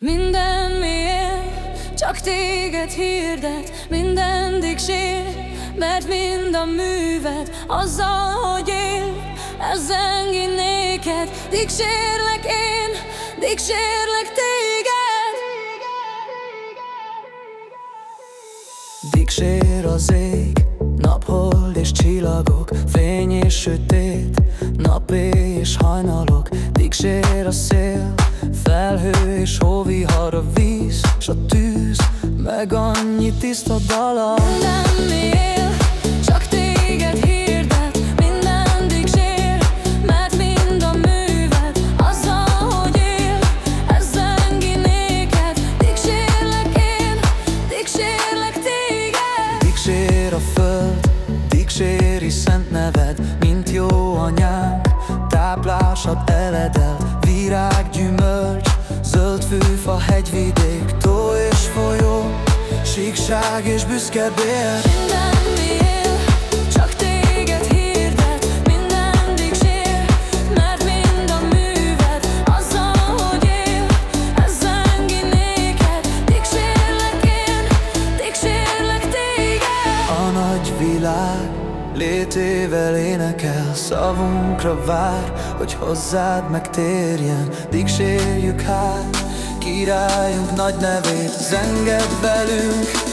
Minden miél, csak téged hirdet Minden dicsérj, mert mind a műved Azzal, hogy él, ez zengi néked Dicsérlek én, dicsérlek téged. Dicsér az ég, naphold és csillagok Fény és sötét, nap és hajnalok. Dicsér a szél, felhő és víz s a tűz, meg annyi tiszta dala Nem él, csak téged hirdet Minden dicsér, mert mind a műved Azzal, hogy él, ez zengi néked Dicsérlek én, dicsérlek téged. Dicsér a föld, dicséri szent neved Mint jó anyánk, táplásad eledel Virág, gyümölcs, zöld fűfa, hegyvidék síkság és büszke bér. Minden mi él, csak téged hirdet Minden dicsér, mert mind a műved Azzal, hogy él, ez zengi néked. Dicsérlek én, dicsérlek téged. A nagy világ létével énekel Szavunkra vár, hogy hozzád megtérjen. Dicsérjük hát királyunk nagy nevét Zenged velünk. Isten